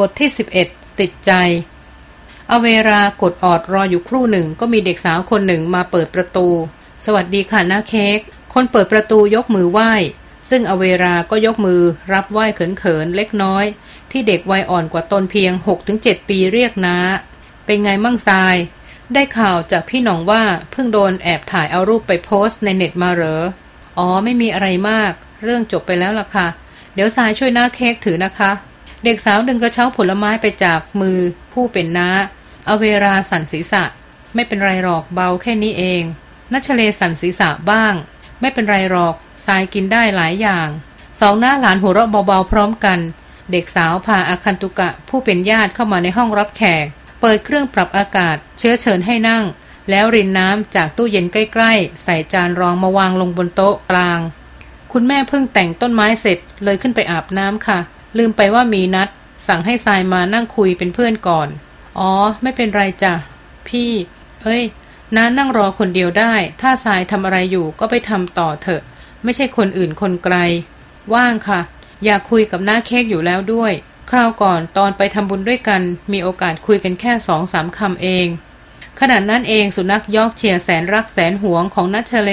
บทที่ 11 ติดใจ อเวรากดออดรออยู่ครู่หนึ่งก็มีเด็กสาวคนหนึ่งมาเปิดประตู สวัสดีค่ะหน้าเค้ก คนเปิดประตูยกมือไหว้ ซึ่งอเวราก็ยกมือรับไหว้เขินๆเล็กน้อย ที่เด็กวัยอ่อนกว่าตนเพียง 6-7 ปีเรียกน้า เป็นไงมั่งทราย ได้ข่าวจากพี่หนองว่าเพิ่งโดนแอบถ่ายเอารูปไปโพสต์ในเน็ตมาเหรอ อ๋อไม่มีอะไรมาก เรื่องจบไปแล้วล่ะค่ะ เดี๋ยวทรายช่วยหน้าเค้กถือนะคะ เด็กสาวดึงกระเช้าผลไม้ไปจากมือผู้เป็นน้าเอาเวลาสั่นศีรษะ ไม่เป็นไรหรอกเบาแค่นี้เองนัชเลสั่นศีรษะบ้าง ไม่เป็นไรหรอกทรายกินได้หลายอย่าง สองหน้าหลานหัวเราะเบาๆพร้อมกัน เด็กสาวพาอาคันตุกะผู้เป็นญาติเข้ามาในห้องรับแขก เปิดเครื่องปรับอากาศ เชื้อเชิญให้นั่ง แล้วรินน้ำจากตู้เย็นใกล้ๆ ใส่จานรองมาวางลงบนโต๊ะกลาง คุณแม่เพิ่งแต่งต้นไม้เสร็จเลยขึ้นไปอาบน้ำค่ะ ลืมไปว่ามีนัด สั่งให้ทรายมานั่งคุยเป็นเพื่อนก่อน อ๋อ ไม่เป็นไรจ้ะ พี่ เอ้ย น้านั่งรอคนเดียวได้ ถ้าทรายทำอะไรอยู่ก็ไปทำต่อเถอะ ไม่ใช่คนอื่นคนไกล ว่างค่ะ อยากคุยกับน้าเค้กอยู่แล้วด้วย คราวก่อนตอนไปทำบุญด้วยกัน มีโอกาสคุยกันแค่สองสามคำเองขณะนั้นเองสุนัขยอกเชียร์แสนรักแสนหวงของนัชเล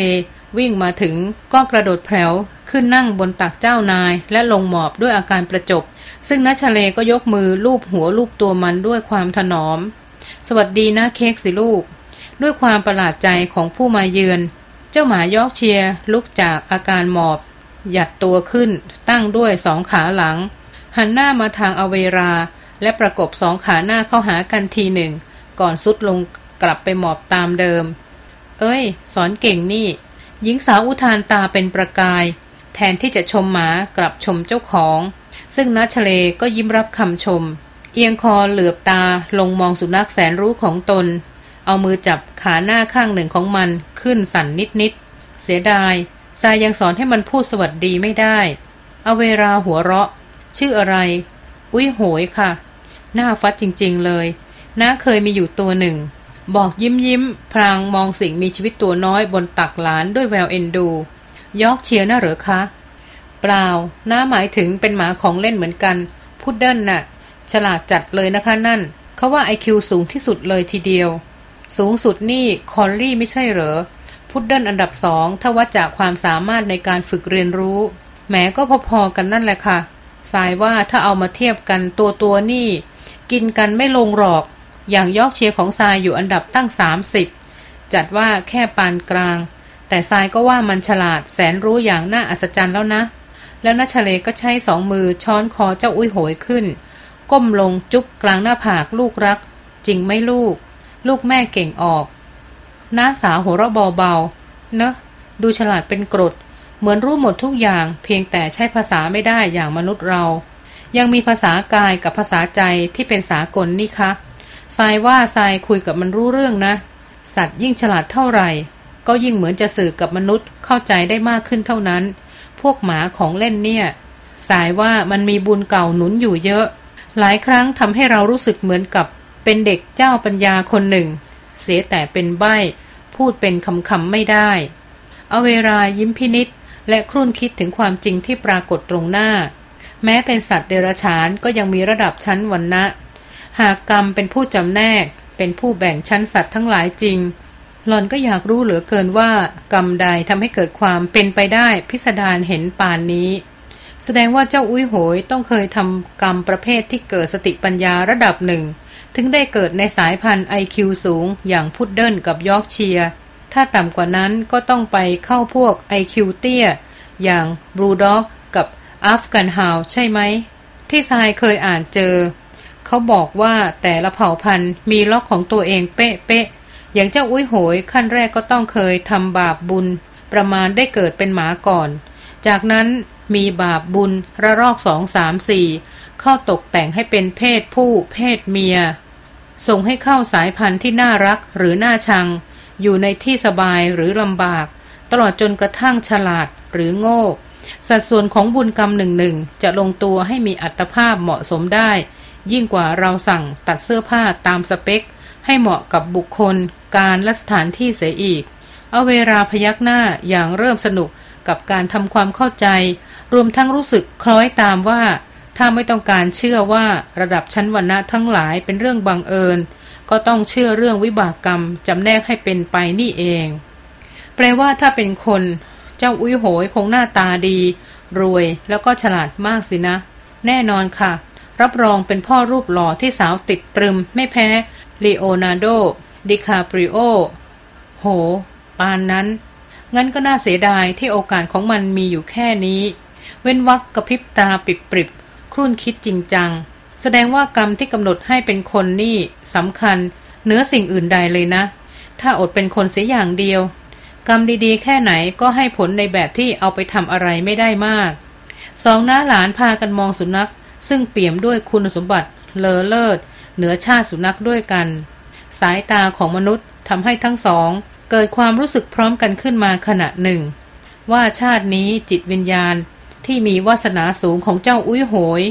วิ่งมาถึงก็กระโดดแผลวขึ้นนั่งบนตักเจ้านาย และลงหมอบด้วยอาการประจบ ซึ่งนัชเลก็ยกมือลูบหัวลูบตัวมันด้วยความถนอม สวัสดีนะเค้กสิลูก ด้วยความประหลาดใจของผู้มาเยือน เจ้าหมายอกเชียร์ลุกจากอาการหมอบ หยัดตัวขึ้น ตั้งด้วยสองขาหลัง หันหน้ามาทางอเวรา และประกบสองขาหน้าเข้าหากันทีหนึ่ง ก่อนสุดลงกลับไปหมอบตามเดิม เอ้ย สอนเก่งนี่ หญิงสาวอุทานตาเป็นประกาย แทนที่จะชมหมากลับชมเจ้าของ ซึ่งนัชเลก็ยิ้มรับคำชม เอียงคอเหลือบตาลงมองสุนัขแสนรู้ของตน เอามือจับขาหน้าข้างหนึ่งของมันขึ้นสั่นนิดๆ เสียดายทรายยังสอนให้มันพูดสวัสดีไม่ได้ เอาเวลาหัวเราะ ชื่ออะไร อุ้ยโหยค่ะ น่าฟัดจริงๆเลยน้าเคยมีอยู่ตัวหนึ่ง บอกยิ้มยิ้ม พลางมองสิ่งมีชีวิตตัวน้อยบนตักหลานด้วยแววเอ็นดู Yorkshire น่ะเหรอคะ เปล่า น้าหมายถึงเป็นหมาของเล่นเหมือนกัน พุดเดิ้ลน่ะ ฉลาดจัดเลยนะคะนั่น เขาว่าไอคิวสูงที่สุดเลยทีเดียว สูงสุดนี่ Collie ไม่ใช่เหรอ พุดเดิ้ลอันดับสองถ้าวัดจากความสามารถในการฝึกเรียนรู้ แหมก็พอๆกันนั่นแหละค่ะสายว่าถ้าเอามาเทียบกันตัวตัวนี่ กินกันไม่ลงหรอก อย่างยอกเชียร์ของทรายอยู่อันดับตั้ง 30 จัดว่าแค่ปานกลาง แต่ทรายก็ว่ามันฉลาดแสนรู้อย่างน่าอัศจรรย์แล้วนะ แล้วนัชเลก็ใช้สองมือช้อนคอเจ้าอุ้ยโหยขึ้น ก้มลงจุ๊บกลางหน้าผากลูกรัก จริงไม่ลูก ลูกแม่เก่งออกหน้าสาวหัวเราะเบาๆเนอะดูฉลาดเป็นกรด เหมือนรู้หมดทุกอย่าง เพียงแต่ใช้ภาษาไม่ได้อย่างมนุษย์เรา ยังมีภาษากายกับภาษาใจที่เป็นสากลนี่คะ ทรายว่าทรายคุยกับมันรู้เรื่องนะ สัตว์ยิ่งฉลาดเท่าไหร่ ก็ยิ่งเหมือนจะสื่อกับมนุษย์เข้าใจได้มากขึ้นเท่านั้น พวกหมาของเล่นเนี่ย สายว่ามันมีบุญเก่าหนุนอยู่เยอะ หลายครั้งทำให้เรารู้สึกเหมือนกับเป็นเด็กเจ้าปัญญาคนหนึ่ง เสียแต่เป็นใบ้ พูดเป็นคำคำไม่ได้ เอาเวลายิ้มพินิษและครุ่นคิดถึงความจริงที่ปรากฏตรงหน้า แม้เป็นสัตว์เดรัจฉานก็ยังมีระดับชั้นวันนะ หากกรรมเป็นผู้จำแนก เป็นผู้แบ่งชั้นสัตว์ทั้งหลายจริง หล่อนก็อยากรู้เหลือเกินว่า กรรมใดทำให้เกิดความเป็นไปได้พิสดารเห็นปานนี้ แสดงว่าเจ้าอุ้ยโหยต้องเคยทำกรรมประเภทที่เกิดสติปัญญาระดับหนึ่ง ถึงได้เกิดในสายพันธุ์ไอคิวสูง อย่างพุดเดิ้ลกับ Yorkshire ถ้าต่ำกว่านั้นก็ต้องไปเข้าพวกไอคิวเตี้ยอย่าง Bulldog กับ Afghan Hound ใช่ไหมที่ทรายเคยอ่านเจอ เขาบอกว่าแต่ละเผ่าพันธุ์มีล็อกของตัวเองเป๊ะเป๊ะอย่างเจ้าอุ้ยโหยขั้นแรกก็ต้องเคยทำบาปบุญ ประมาณได้เกิดเป็นหมาก่อน จากนั้นมีบาปบุญระรอกสองสามสี่เข้าตกแต่งให้เป็นเพศผู้เพศเมีย ส่งให้เข้าสายพันธุ์ที่น่ารักหรือน่าชัง อยู่ในที่สบายหรือลำบาก ตลอดจนกระทั่งฉลาดหรือโง่ สัดส่วนของบุญกรรมหนึ่งหนึ่งจะลงตัวให้มีอัตภาพเหมาะสมได้ ยิ่งกว่าเราสั่งตัดเสื้อผ้าตามสเปค ให้เหมาะกับบุคคล การและสถานที่เสียอีก เอาเวลาพยักหน้าอย่างเริ่มสนุกกับการทำความเข้าใจ รวมทั้งรู้สึกคล้อยตามว่า ถ้าไม่ต้องการเชื่อว่าระดับชั้นวรรณะทั้งหลายเป็นเรื่องบังเอิญ ก็ต้องเชื่อเรื่องวิบากกรรมจำแนกให้เป็นไปนี่เอง แปลว่าถ้าเป็นคน เจ้าอุ้ยโหยคงหน้าตาดี รวยแล้วก็ฉลาดมากสินะ แน่นอนค่ะ รับรองเป็นพ่อรูปหล่อที่สาวติดตรึมไม่แพ้ลีโอนาร์โด ดิคาปริโอ โห ปานนั้น งั้นก็น่าเสียดายที่โอกาสของมันมีอยู่แค่นี้ เว้นวักกระพริบตาปิดปริบครุ่นคิดจริงจัง แสดงว่ากรรมที่กำหนดให้เป็นคนนี่สำคัญเหนือสิ่งอื่นใดเลยนะ ถ้าอดเป็นคนเสียอย่างเดียว กรรมดีๆ แค่ไหนก็ให้ผลในแบบที่เอาไปทำอะไรไม่ได้มาก สองน้าหลานพากันมองสุนัข ซึ่งเปี่ยมด้วยคุณสมบัติเลอเลิศ เหนือชาติสุนัขด้วยกัน สายตาของมนุษย์ทำให้ทั้งสอง เกิดความรู้สึกพร้อมกันขึ้นมาขณะหนึ่ง ว่าชาตินี้จิตวิญญาณที่มีวาสนาสูงของเจ้าอุ้ยโหย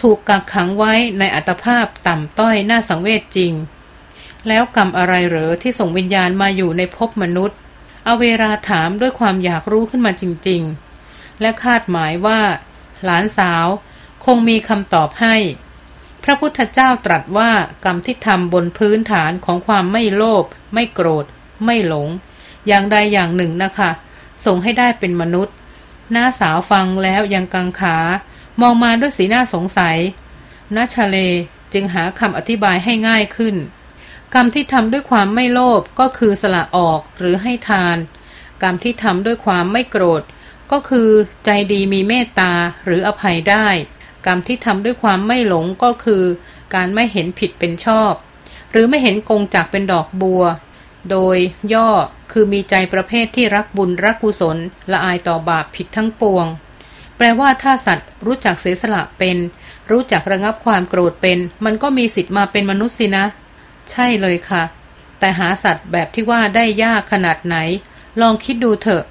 ถูกกักขังไว้ในอัตภาพต่ำต้อยน่าสังเวชจริง แล้วกรรมอะไรเหรอที่ส่งวิญญาณมาอยู่ในภพมนุษย์ เอาเวลาถามด้วยความอยากรู้ขึ้นมาจริง ๆ และคาดหมายว่า หลานสาว คงมีคำตอบให้ พระพุทธเจ้าตรัสว่ากรรมที่ทำบนพื้นฐานของความไม่โลภไม่โกรธ ไม่หลง อย่างใดอย่างหนึ่งนะคะ ส่งให้ได้เป็นมนุษย์หน้าสาวฟังแล้วยังกังขามองมาด้วยสีหน้าสงสัยนาชาเลจึงหาคำอธิบายให้ง่ายขึ้น กรรมที่ทำด้วยความไม่โลภก็คือสละออกหรือให้ทาน กรรมที่ทำด้วยความไม่โกรธ ก็คือใจดีมีเมตตาหรืออภัยได้ กรรมที่ทำด้วยความไม่หลงก็คือ การไม่เห็นผิดเป็นชอบ หรือไม่เห็นกงจากเป็นดอกบัว โดยย่อคือมีใจประเภทที่รักบุญรักกุศล ละอายต่อบาปผิดทั้งปวง แปลว่าถ้าสัตว์รู้จักเสียสละเป็น รู้จักระงับความโกรธเป็น มันก็มีสิทธิ์มาเป็นมนุษย์สินะ ใช่เลยค่ะ แต่หาสัตว์แบบที่ว่าได้ยากขนาดไหน ลองคิดดูเถอะ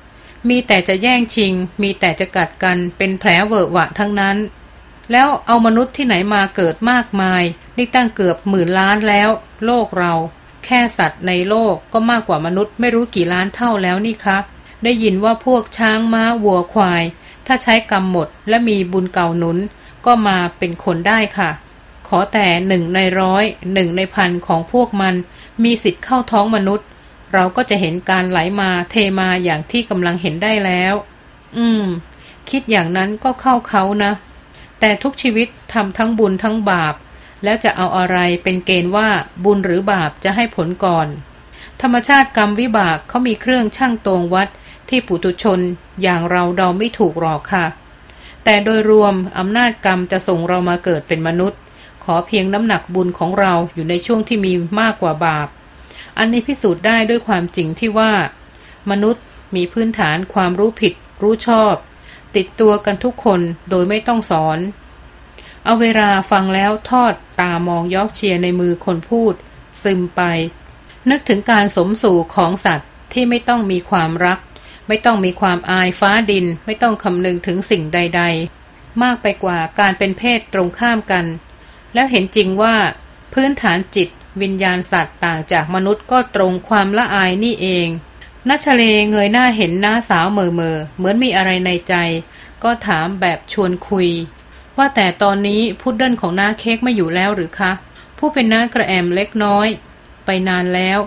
มีแต่จะแย่งชิง มีแต่จะกัดกันเป็นแผลเวอะหวะทั้งนั้น แล้วเอามนุษย์ที่ไหนมาเกิดมากมาย นี่ตั้งเกือบหมื่นล้านแล้ว โลกเรา แค่สัตว์ในโลกก็มากกว่ามนุษย์ไม่รู้กี่ล้านเท่าแล้วนี่คะได้ยินว่าพวกช้างม้าวัวควาย ถ้าใช้กรรมหมดและมีบุญเก่าหนุน ก็มาเป็นคนได้ค่ะ ขอแต่หนึ่งในร้อยหนึ่งในพันของพวกมัน มีสิทธิ์เข้าท้องมนุษย์ เราก็จะเห็นการไหลมาเทมาอย่างที่กำลังเห็นได้แล้ว อืม คิดอย่างนั้นก็เข้าเขานะ แต่ทุกชีวิตทำทั้งบุญทั้งบาป แล้วจะเอาอะไรเป็นเกณฑ์ว่าบุญหรือบาปจะให้ผลก่อน ธรรมชาติกรรมวิบากเขามีเครื่องช่างตวงวัดที่ปุตุชนอย่างเราเดาไม่ถูกหรอกค่ะ แต่โดยรวมอำนาจกรรมจะส่งเรามาเกิดเป็นมนุษย์ ขอเพียงน้ำหนักบุญของเราอยู่ในช่วงที่มีมากกว่าบาป อันนี้พิสูจน์ได้ด้วยความจริงที่ว่า มนุษย์มีพื้นฐานความรู้ผิด รู้ชอบ ติดตัวกันทุกคนโดยไม่ต้องสอน เอาเวลาฟังแล้วทอดตามองยอกเชียในมือคนพูด ซึมไป นึกถึงการสมสู่ของสัตว์ที่ไม่ต้องมีความรัก ไม่ต้องมีความอายฟ้าดิน ไม่ต้องคำนึงถึงสิ่งใด ๆ มากไปกว่าการเป็นเพศตรงข้ามกัน แล้วเห็นจริงว่า พื้นฐานจิตวิญญาณสัตว์ต่างจากมนุษย์ก็ตรงความละอายนี่เอง นัชเลเงยหน้าเห็นหน้าสาวเมอเมอเหมือนมีอะไรในใจ ก็ถามแบบชวนคุย ว่าแต่ตอนนี้พุดเดิ้ลของน้าเค้กไม่อยู่แล้วหรือคะ ผู้เป็นน้ากระแอมเล็กน้อย ไปนานแล้ว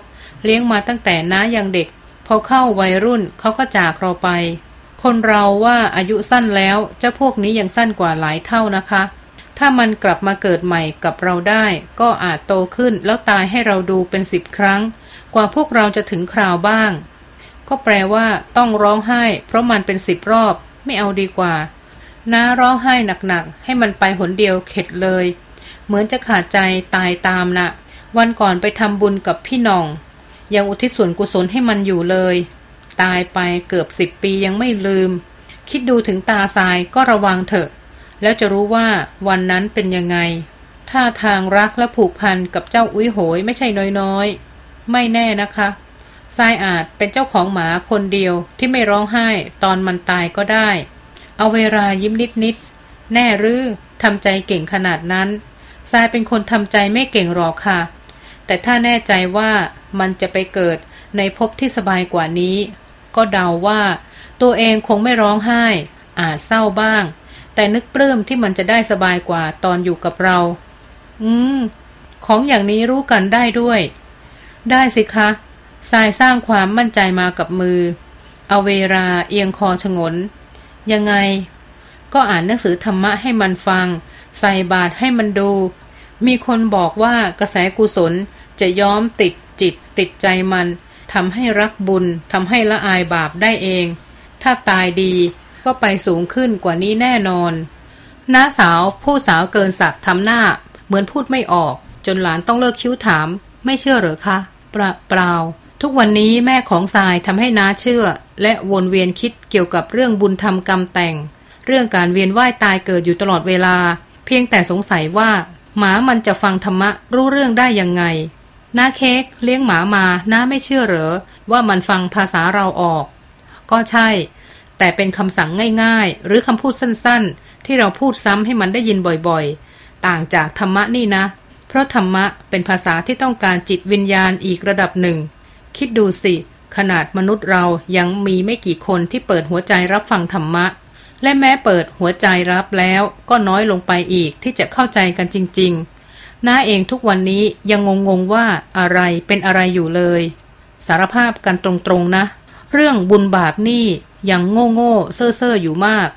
เลี้ยงมาตั้งแต่น้ายังเด็ก พอเข้าวัยรุ่นเขาก็จากเราไป คนเราว่าอายุสั้นแล้วเจ้าพวกนี้ยังสั้นกว่าหลายเท่านะคะ ถ้ามันกลับมาเกิดใหม่กับเราได้ ก็อาจโตขึ้นแล้วตายให้เราดูเป็นสิบครั้ง กว่าพวกเราจะถึงคราวบ้าง ก็แปลว่าต้องร้องไห้ เพราะมันเป็นสิบรอบ ไม่เอาดีกว่า น้าร้องไห้หนักๆ ให้มันไปหนเดียวเข็ดเลย เหมือนจะขาดใจตายตามนะ่ะ วันก่อนไปทำบุญกับพี่น้อง ยังอุทิศส่วนกุศลให้มันอยู่เลย ตายไปเกือบสิบปียังไม่ลืม คิดดูถึงตาทรายก็ระวังเถอะ แล้วจะรู้ว่าวันนั้นเป็นยังไงถ้าทางรักและผูกพันกับเจ้าอุ้ยโหยไม่ใช่น้อยๆ ไม่แน่นะคะ ทรายอาจเป็นเจ้าของหมาคนเดียวที่ไม่ร้องไห้ตอนมันตายก็ได้ เอาเวลายิ้มนิดนิดแน่หรือทำใจเก่งขนาดนั้นทรายเป็นคนทำใจไม่เก่งหรอกค่ะ แต่ถ้าแน่ใจว่ามันจะไปเกิดในภพที่สบายกว่านี้ ก็เดาว่าตัวเองคงไม่ร้องไห้ อาจเศร้าบ้าง แต่นึกปลื้มที่มันจะได้สบายกว่าตอนอยู่กับเรา อืม ของอย่างนี้รู้กันได้ด้วย ได้สิคะ ทรายสร้างความมั่นใจมากับมือ เอาเวลาเอียงคอชงน ยังไง ก็อ่านหนังสือธรรมะให้มันฟัง ใส่บาตรให้มันดู มีคนบอกว่ากระแสกุศลจะย้อมติดจิตติดใจมันทำให้รักบุญทำให้ละอายบาปได้เอง ถ้าตายดีก็ไปสูงขึ้นกว่านี้แน่นอนน้าสาวผู้สาวเกินสัตว์ทำหน้า เหมือนพูดไม่ออก จนหลานต้องเลิกคิ้วถาม ไม่เชื่อหรือคะ เปล่าลาทุกวันนี้แม่ของทรายทำให้น้าเชื่อ และวนเวียนคิดเกี่ยวกับเรื่องบุญธรรมกรรมแต่ง เรื่องการเวียนว่ายตายเกิดอยู่ตลอดเวลา เพียงแต่สงสัยว่า หมามันจะฟังธรรมะรู้เรื่องได้ยังไงน้าเค้กเลี้ยงหมามาน้าไม่เชื่อเหรอ ว่ามันฟังภาษาเราออก ก็ใช่ แต่เป็นคำสั่งง่ายๆ หรือคำพูดสั้นๆ ที่เราพูดซ้ำให้มันได้ยินบ่อยๆ ต่างจากธรรมะนี่นะ เพราะธรรมะเป็นภาษาที่ต้องการจิตวิญญาณอีกระดับหนึ่ง คิดดูสิ ขนาดมนุษย์เรายังมีไม่กี่คนที่เปิดหัวใจรับฟังธรรมะ และแม้เปิดหัวใจรับแล้วก็น้อยลงไปอีกที่จะเข้าใจกันจริง ๆ น้าเองทุกวันนี้ยังงงๆว่าอะไรเป็นอะไรอยู่เลย สารภาพกันตรงๆนะ เรื่องบุญบาปนี่ยังโง่โง่เซ่อเซ่ออยู่มาก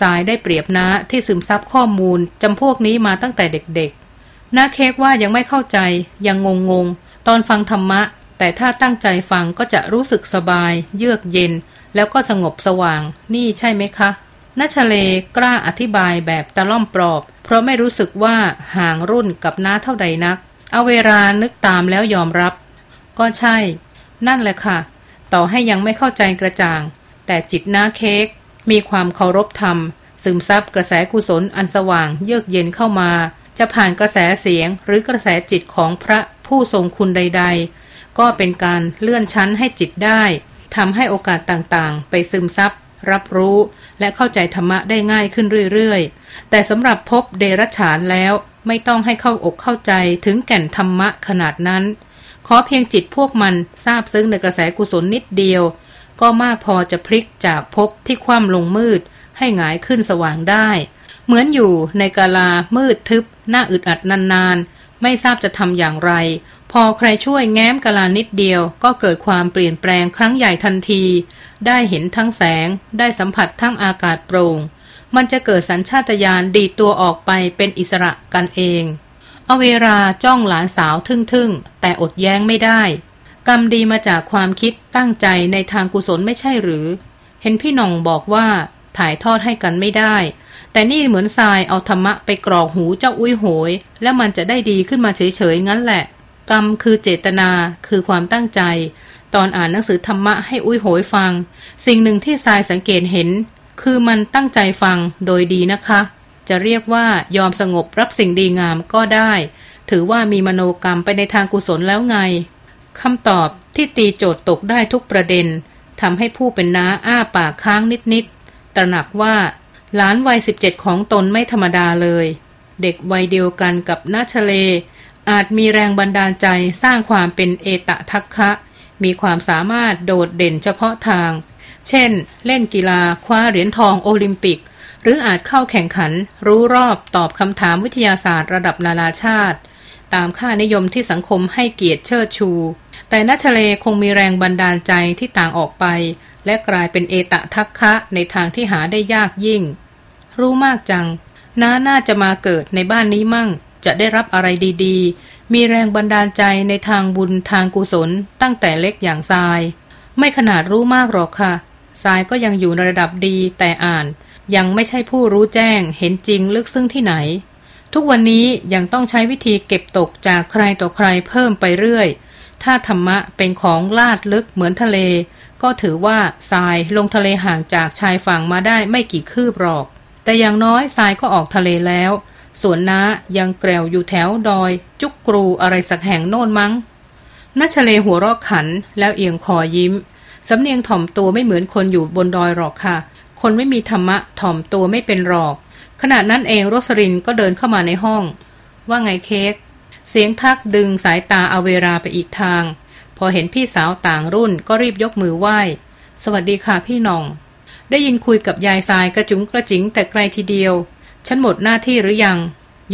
สายได้เปรียบนะที่ซึมซับข้อมูลจำพวกนี้มาตั้งแต่เด็กๆ น้าเค้กว่ายังไม่เข้าใจ ยังงงๆตอนฟังธรรมะ แต่ถ้าตั้งใจฟังก็จะรู้สึกสบาย เยือกเย็น แล้วก็สงบสว่าง นี่ใช่ไหมคะนัชเลกล้าอธิบายแบบตะล่อมปลอบ เพราะไม่รู้สึกว่าห่างรุ่นกับน้าเท่าใดนัก เอาเวลานึกตามแล้วยอมรับ ก็ใช่ นั่นแหละค่ะ ต่อให้ยังไม่เข้าใจกระจ่าง แต่จิตน้าเค้กมีความเคารพธรรม ซึมซับกระแสกุศลอันสว่างเยือกเย็นเข้ามา จะผ่านกระแสเสียงหรือกระแสจิตของพระผู้ทรงคุณใด ๆ ก็เป็นการเลื่อนชั้นให้จิตได้ทำให้โอกาสต่างๆ ไปซึมซับรับรู้และเข้าใจธรรมะได้ง่ายขึ้นเรื่อยๆ แต่สำหรับพบเดรัจฉานแล้วไม่ต้องให้เข้าอกเข้าใจถึงแก่นธรรมะขนาดนั้น ขอเพียงจิตพวกมันทราบซึ้งในกระแสกุศลนิดเดียว ก็มากพอจะพลิกจากพบที่คว่ำลงมืด ให้หงายขึ้นสว่างได้ เหมือนอยู่ในกาลามืดทึบ หน้าอึดอัดนานๆ ไม่ทราบจะทำอย่างไร พอใครช่วยแง้มกะลานิดเดียว ก็เกิดความเปลี่ยนแปลงครั้งใหญ่ทันที ได้เห็นทั้งแสง ได้สัมผัสทั้งอากาศโปร่ง มันจะเกิดสัญชาตญาณดีตัวออกไปเป็นอิสระกันเองเอาเวลาจ้องหลานสาวทึ่งๆ แต่อดแย้งไม่ได้ กรรมดีมาจากความคิดตั้งใจในทางกุศลไม่ใช่หรือ เห็นพี่น่องบอกว่าถ่ายทอดให้กันไม่ได้ แต่นี่เหมือนทรายเอาธรรมะไปกรอกหูเจ้าอุ้ยโหย แล้วมันจะได้ดีขึ้นมาเฉยๆงั้นแหละ กรรมคือเจตนาคือความตั้งใจ ตอนอ่านหนังสือธรรมะให้อุ้ยโหยฟัง สิ่งหนึ่งที่ทรายสังเกตเห็น คือมันตั้งใจฟังโดยดีนะคะ จะเรียกว่ายอมสงบรับสิ่งดีงามก็ได้ ถือว่ามีมโนกรรมไปในทางกุศลแล้วไงคำตอบที่ตีโจทย์ตกได้ทุกประเด็นทำให้ผู้เป็นน้าอ้าปากค้างนิดๆตระหนักว่า หลานวัยสิบเจ็ดของตนไม่ธรรมดาเลย เด็กวัยเดียวกันกับนาชเล อาจมีแรงบันดาลใจสร้างความเป็นเอตะทักคะ มีความสามารถโดดเด่นเฉพาะทาง เช่น เล่นกีฬาคว้าเหรียญทองโอลิมปิก หรืออาจเข้าแข่งขัน รู้รอบตอบคำถามวิทยาศาสตร์ระดับนานาชาติ ตามค่านิยมที่สังคมให้เกียรติเชิดชู แต่นัชเลคงมีแรงบันดาลใจที่ต่างออกไป และกลายเป็นเอตะทักคะในทางที่หาได้ยากยิ่ง รู้มากจัง น้าน่าจะมาเกิดในบ้านนี้มั่ง จะได้รับอะไรดีๆ มีแรงบันดาลใจในทางบุญทางกุศล ตั้งแต่เล็กอย่างทราย ไม่ขนาดรู้มากหรอกค่ะทรายก็ยังอยู่ในระดับดีแต่อ่าน ยังไม่ใช่ผู้รู้แจ้งเห็นจริงลึกซึ้งที่ไหน ทุกวันนี้ยังต้องใช้วิธีเก็บตกจากใครต่อใครเพิ่มไปเรื่อย ถ้าธรรมะเป็นของลาดลึกเหมือนทะเล ก็ถือว่าทรายลงทะเลห่างจากชายฝั่งมาได้ไม่กี่คืบหรอก แต่อย่างน้อยทรายก็ออกทะเลแล้ว ส่วนน้ายังแกลวอยู่แถวดอย จุกกรูอะไรสักแห่งโน่นมั้งนัชเลหัวรอกขันแล้วเอียงคอยิ้ม สำเนียงถ่อมตัวไม่เหมือนคนอยู่บนดอยหรอกค่ะ คนไม่มีธรรมะถ่อมตัวไม่เป็นหรอก ขณะนั้นเองโรสรินก็เดินเข้ามาในห้อง ว่าไงเค้กเสียงทักดึงสายตาเอาเวลาไปอีกทาง พอเห็นพี่สาวต่างรุ่นก็รีบยกมือไหว้ สวัสดีค่ะพี่น้อง ได้ยินคุยกับยายทรายกระจุงกระจิงแต่ไกลทีเดียว ฉันหมดหน้าที่หรือยัง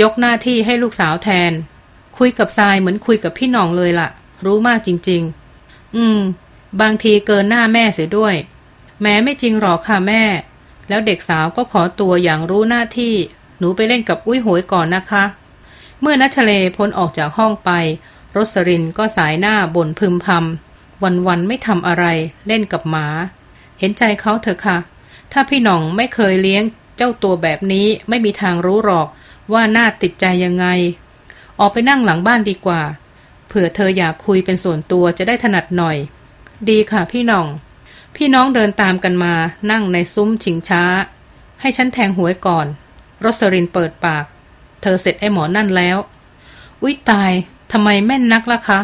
ยกหน้าที่ให้ลูกสาวแทน คุยกับทรายเหมือนคุยกับพี่น้องเลยละ่ะ รู้มากจริง ๆ อืม บางทีเกินหน้าแม่เสียด้วย แม้ไม่จริงหรอกค่ะแม่ แล้วเด็กสาวก็ขอตัวอย่างรู้หน้าที่ หนูไปเล่นกับอุ้ยโหยก่อนนะคะ เมื่อนัชเลพ้นออกจากห้องไป รสรินก็สายหน้าบ่นพึมพำวันๆไม่ทำอะไร เล่นกับหมา เห็นใจเขาเถอะค่ะ ถ้าพี่หน่องไม่เคยเลี้ยง เจ้าตัวแบบนี้ไม่มีทางรู้หรอกว่าน่าติดใจยังไง ออกไปนั่งหลังบ้านดีกว่า เผื่อเธออยากคุยเป็นส่วนตัวจะได้ถนัดหน่อย ดีค่ะพี่น้อง พี่น้องเดินตามกันมานั่งในซุ้มชิงช้า ให้ฉันแทงหวยก่อนรสรินเปิดปาก เธอเสร็จไอ้หมอนั่นแล้ว อุ๊ยตายทำไมแม่นนักล่ะคะ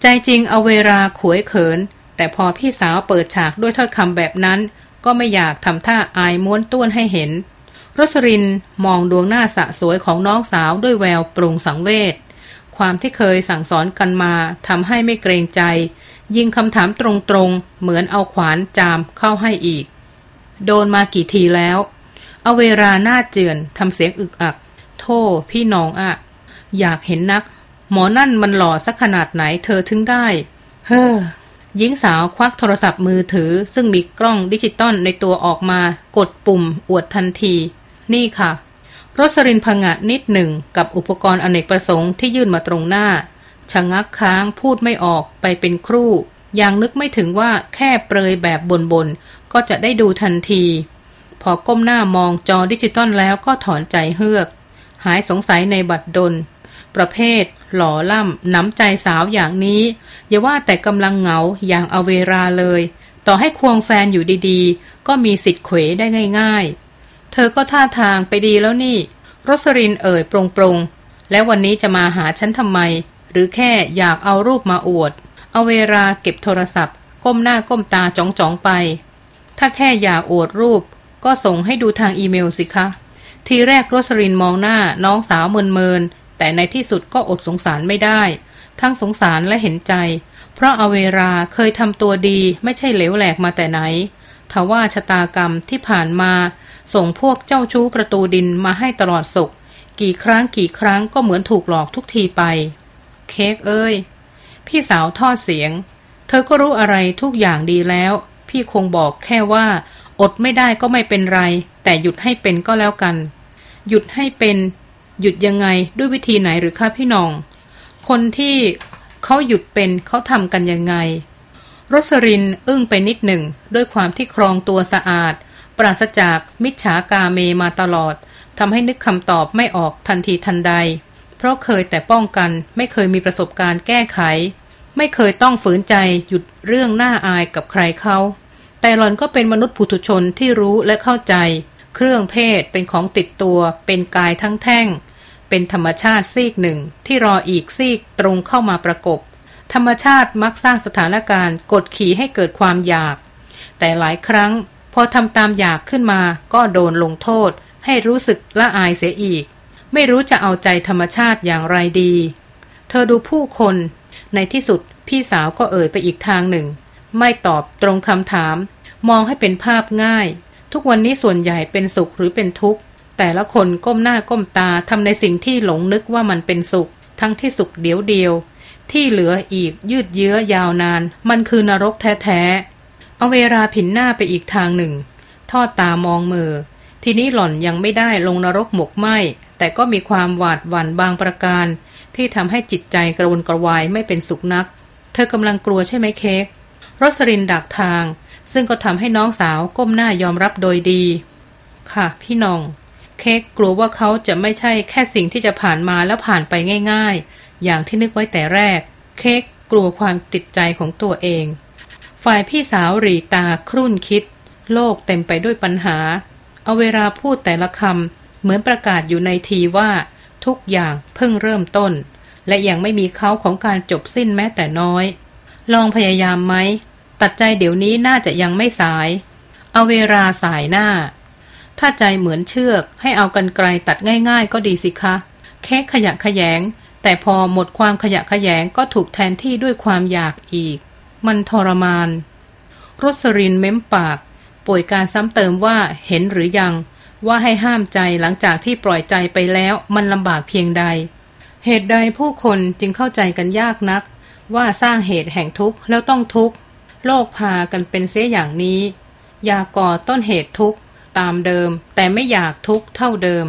ใจจริงเอาเวลาขวยเขิน แต่พอพี่สาวเปิดฉากด้วยถ้อยคำแบบนั้น ก็ไม่อยากทำท่าอายม้วนต้วนให้เห็นรสรินมองดวงหน้าสะสวยของน้องสาวด้วยแววปรุงสังเวชความที่เคยสั่งสอนกันมาทำให้ไม่เกรงใจ ยิงคำถามตรงๆ เหมือนเอาขวานจามเข้าให้อีก โดนมากี่ทีแล้ว เอาเวลาหน้าเจือนทำเสียงอึกอัก โทษพี่น้องอะ อยากเห็นนัก หมอนั่นมันหล่อสักขนาดไหนเธอถึงได้ เฮ้อหญิงสาวควักโทรศัพท์มือถือ ซึ่งมีกล้องดิจิตอลในตัวออกมา กดปุ่ม อวดทันที นี่ค่ะรสรินพงะนิดหนึ่งกับอุปกรณ์อเนกประสงค์ที่ยื่นมาตรงหน้า ชะงักค้างพูดไม่ออกไปเป็นครู่ ยังนึกไม่ถึงว่าแค่เปรยแบบบนบนก็จะได้ดูทันที พอก้มหน้ามองจอดิจิตอลแล้วก็ถอนใจเฮือก หายสงสัยในบัตรดล ประเภท หล่อล่ำน้ำใจสาวอย่างนี้ อย่าว่าแต่กำลังเหงาอย่างเอาเวลาเลย ต่อให้ควงแฟนอยู่ดีๆ ก็มีสิทธิ์เขวได้ง่ายเธอก็ท่าทางไปดีแล้วนี่รสรินเอ่ยปรงปรงแล้ววันนี้จะมาหาฉันทำไม หรือแค่อยากเอารูปมาอวด เอาเวลาเก็บโทรศัพท์ ก้มหน้าก้มตาจ้องจ้องไป ถ้าแค่อยากอวดรูป ก็ส่งให้ดูทางอีเมลสิคะ ทีแรกรสรินมองหน้าน้องสาวเมินเมินแต่ในที่สุดก็อดสงสารไม่ได้ ทั้งสงสารและเห็นใจ เพราะเอาเวลาเคยทำตัวดีไม่ใช่เหลวแหลกมาแต่ไหนทว่าชะตากรรมที่ผ่านมา ส่งพวกเจ้าชู้ประตูดินมาให้ตลอดสุข กี่ครั้งกี่ครั้งก็เหมือนถูกหลอกทุกทีไป เค้กเอ้ย พี่สาวทอดเสียง เธอก็รู้อะไรทุกอย่างดีแล้ว พี่คงบอกแค่ว่า อดไม่ได้ก็ไม่เป็นไร แต่หยุดให้เป็นก็แล้วกัน หยุดให้เป็น หยุดยังไงด้วยวิธีไหนหรือคะพี่น้อง คนที่เขาหยุดเป็นเขาทำกันยังไงรสรินอึ้งไปนิดหนึ่ง ด้วยความที่ครองตัวสะอาด ปราศจากมิจฉากาเมมาตลอดทำให้นึกคำตอบไม่ออกทันทีทันใด เพราะเคยแต่ป้องกันไม่เคยมีประสบการณ์แก้ไข ไม่เคยต้องฝืนใจหยุดเรื่องน่าอายกับใครเขา แต่หลอนก็เป็นมนุษย์ผุถุชนที่รู้และเข้าใจ เครื่องเพศเป็นของติดตัว เป็นกายทั้งแท่ง เป็นธรรมชาติซีกหนึ่งที่รออีกซีกตรงเข้ามาประกบ ธรรมชาติมักสร้างสถานการณ์ กดขี่ให้เกิดความอยาก แต่หลายครั้งพอทำตามอยากขึ้นมาก็โดนลงโทษ ให้รู้สึกละอายเสียอีก ไม่รู้จะเอาใจธรรมชาติอย่างไรดี เธอดูผู้คน ในที่สุดพี่สาวก็เอ่ยไปอีกทางหนึ่ง ไม่ตอบตรงคำถาม มองให้เป็นภาพง่าย ทุกวันนี้ส่วนใหญ่เป็นสุขหรือเป็นทุกข์ แต่ละคนก้มหน้าก้มตาทำในสิ่งที่หลงนึกว่ามันเป็นสุข ทั้งที่สุขเดียวเดียว ที่เหลืออีกยืดเยื้อยาวนาน มันคือนรกแท้เอาเวลาผินหน้าไปอีกทางหนึ่ง ทอดตามองมือทีนี้หล่อนยังไม่ได้ลงนรกหมกไหม แต่ก็มีความหวาดหวั่นบางประการ ที่ทำให้จิตใจกระวนกระวายไม่เป็นสุขนัก เธอกำลังกลัวใช่ไหมเค้กรสรินดักทาง ซึ่งก็ทำให้น้องสาวก้มหน้ายอมรับโดยดี ค่ะ พี่น้อง เค้กกลัวว่าเขาจะไม่ใช่แค่สิ่งที่จะผ่านมาแล้วผ่านไปง่าย ๆ อย่างที่นึกไว้แต่แรก เค้กกลัวความติดใจของตัวเอง ฝ่ายพี่สาวรีตาครุ่นคิด โลกเต็มไปด้วยปัญหา เอาเวลาพูดแต่ละคำ เหมือนประกาศอยู่ในทีว่า ทุกอย่างเพิ่งเริ่มต้น และยังไม่มีเขาของการจบสิ้นแม้แต่น้อย ลองพยายามไหม ตัดใจเดี๋ยวนี้น่าจะยังไม่สาย เอาเวลาสายหน้า ถ้าใจเหมือนเชือก ให้เอากันไกลตัดง่ายๆ ก็ดีสิคะ แค่ขยะขยง แต่พอหมดความขยะขยงก็ถูกแทนที่ด้วยความอยากอีก มันทรมานรสรินเม้มปาก ป่วยการซ้ำเติมว่าเห็นหรือยัง ว่าให้ห้ามใจหลังจากที่ปล่อยใจไปแล้วมันลำบากเพียงใด เหตุใดผู้คนจึงเข้าใจกันยากนัก ว่าสร้างเหตุแห่งทุกข์แล้วต้องทุกข์ โลกพากันเป็นเสียอย่างนี้ อยากก่อต้นเหตุทุกข์ตามเดิม แต่ไม่อยากทุกข์เท่าเดิม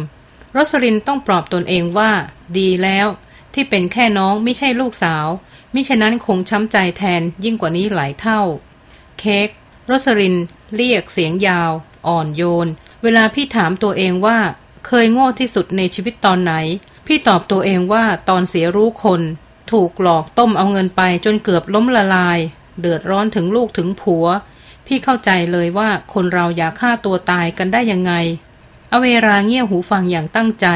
รสลินต้องปลอบตนเองว่า ดีแล้ว ที่เป็นแค่น้องไม่ใช่ลูกสาวมิฉะนั้นคงช้ำใจแทนยิ่งกว่านี้หลายเท่า เค้กรสริน เรียกเสียงยาว อ่อนโยน เวลาพี่ถามตัวเองว่า เคยโง่ที่สุดในชีวิตตอนไหน พี่ตอบตัวเองว่าตอนเสียรู้คน ถูกหลอกต้มเอาเงินไปจนเกือบล้มละลาย เดือดร้อนถึงลูกถึงผัว พี่เข้าใจเลยว่าคนเราอยากฆ่าตัวตายกันได้ยังไง อเวราเงี่ยหูฟังอย่างตั้งใจ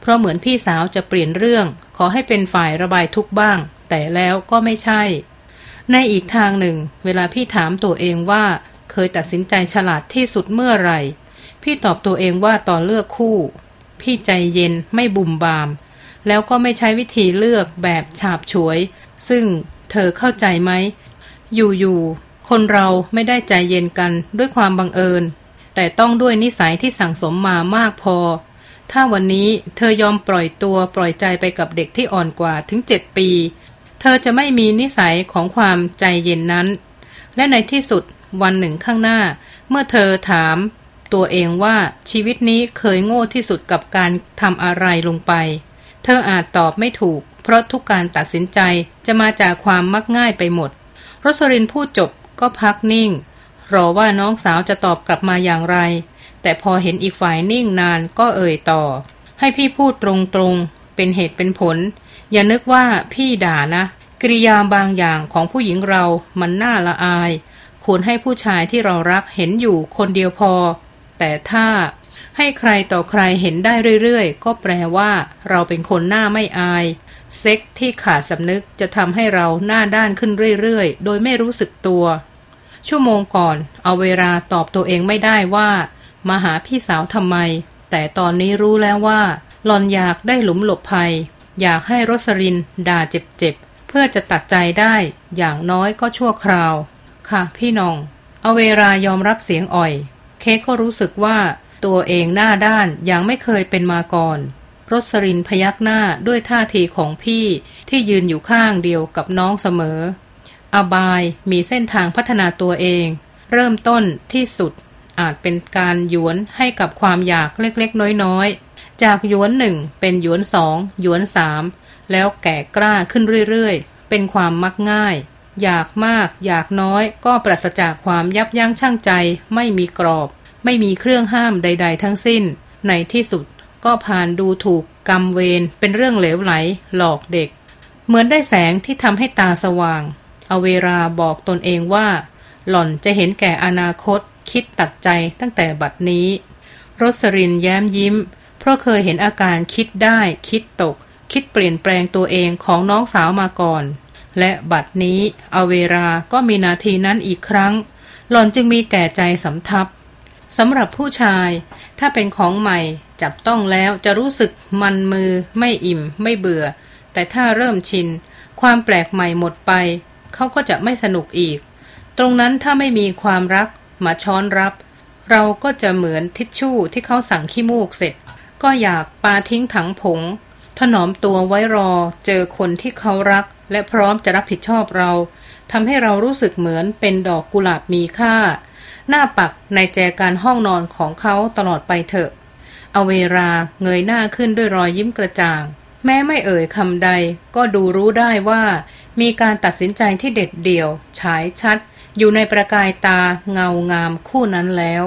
เพราะเหมือนพี่สาวจะเปลี่ยนเรื่อง ขอให้เป็นฝ่ายระบายทุกบ้าง แต่แล้วก็ไม่ใช่ ในอีกทางหนึ่ง เวลาพี่ถามตัวเองว่า เคยตัดสินใจฉลาดที่สุดเมื่อไหร่ พี่ตอบตัวเองว่าตอนเลือกคู่ พี่ใจเย็นไม่บุ่มบาม แล้วก็ไม่ใช้วิธีเลือกแบบฉาบฉวย ซึ่งเธอเข้าใจไหม อยู่ๆคนเราไม่ได้ใจเย็นกันด้วยความบังเอิญ แต่ต้องด้วยนิสัยที่สั่งสมมามากพอ ถ้าวันนี้เธอยอมปล่อยตัวปล่อยใจไปกับเด็กที่อ่อนกว่าถึงเจ็ดปี เธอจะไม่มีนิสัยของความใจเย็นนั้น และในที่สุดวันหนึ่งข้างหน้า เมื่อเธอถาม ตัวเองว่าชีวิตนี้เคยโง่ที่สุดกับการทำอะไรลงไป เธออาจตอบไม่ถูก เพราะทุกการตัดสินใจจะมาจากความมักง่ายไปหมดรสรินพูดจบก็พักนิ่ง รอว่าน้องสาวจะตอบกลับมาอย่างไร แต่พอเห็นอีกฝ่ายนิ่งนานก็เอ่ยต่อ ให้พี่พูดตรงๆ เป็นเหตุเป็นผล อย่านึกว่าพี่ด่านะกริยาบางอย่างของผู้หญิงเรามันน่าละอาย ควรให้ผู้ชายที่เรารักเห็นอยู่คนเดียวพอ แต่ถ้าให้ใครต่อใครเห็นได้เรื่อยๆ ก็แปลว่า เราเป็นคนหน้าไม่อาย เซ็กที่ขาดสำนึกจะทำให้เราหน้าด้านขึ้นเรื่อยๆ โดยไม่รู้สึกตัว ชั่วโมงก่อน เอาเวลาตอบตัวเองไม่ได้ว่า มาหาพี่สาวทำไม แต่ตอนนี้รู้แล้วว่า หลอนอยากได้หลุมหลบภัย อยากให้รสรินด่าเจ็บๆ เพื่อจะตัดใจได้ อย่างน้อยก็ชั่วคราว ค่ะพี่น้อง เอาเวลายอมรับเสียงอ่อย เค้กก็รู้สึกว่าตัวเองหน้าด้านย่างไม่เคยเป็นมาก่อนรสรินพยักหน้าด้วยท่าทีของพี่ที่ยืนอยู่ข้างเดียวกับน้องเสมอ อบายมีเส้นทางพัฒนาตัวเอง เริ่มต้นที่สุดอาจเป็นการหยวนให้กับความอยากเล็กๆ น้อยๆ จากหยวนหนึ่งเป็นหยวนสองหยวนสามแล้วแก่กล้าขึ้นเรื่อยๆ เป็นความมักง่าย อยากมาก อยากน้อย ก็ปราศจากความยับยั้งชั่งใจ ไม่มีกรอบ ไม่มีเครื่องห้ามใด ๆ ทั้งสิ้น ในที่สุดก็ผ่านดูถูกกรรมเวรเป็นเรื่องเหลวไหล หลอกเด็ก เหมือนได้แสงที่ทำให้ตาสว่างเอาเวลาบอกตนเองว่า หล่อนจะเห็นแก่อนาคต คิดตัดใจตั้งแต่บัดนี้รสรินแย้มยิ้ม เพราะเคยเห็นอาการคิดได้ คิดตก คิดเปลี่ยนแปลงตัวเองของน้องสาวมาก่อน และบัดนี้เอาเวลาก็มีนาทีนั้นอีกครั้ง หล่อนจึงมีแก่ใจสำทับสำหรับผู้ชายถ้าเป็นของใหม่จับต้องแล้วจะรู้สึกมันมือไม่อิ่มไม่เบื่อ แต่ถ้าเริ่มชิน ความแปลกใหม่หมดไป เขาก็จะไม่สนุกอีก ตรงนั้นถ้าไม่มีความรักมาช้อนรับ เราก็จะเหมือนทิชชู่ที่เขาสั่งขี้มูกเสร็จ ก็อยากปาทิ้งถังผง ถนอมตัวไว้รอเจอคนที่เขารัก และพร้อมจะรับผิดชอบเราทำให้เรารู้สึกเหมือนเป็นดอกกุหลาบมีค่า หน้าปักในแจกันห้องนอนของเขาตลอดไปเถอะเอาเวลาเงยหน้าขึ้นด้วยรอยยิ้มกระจ่าง แม้ไม่เอ่ยคำใดก็ดูรู้ได้ว่า มีการตัดสินใจที่เด็ดเดี่ยว ฉายชัด อยู่ในประกายตาเงางามคู่นั้นแล้ว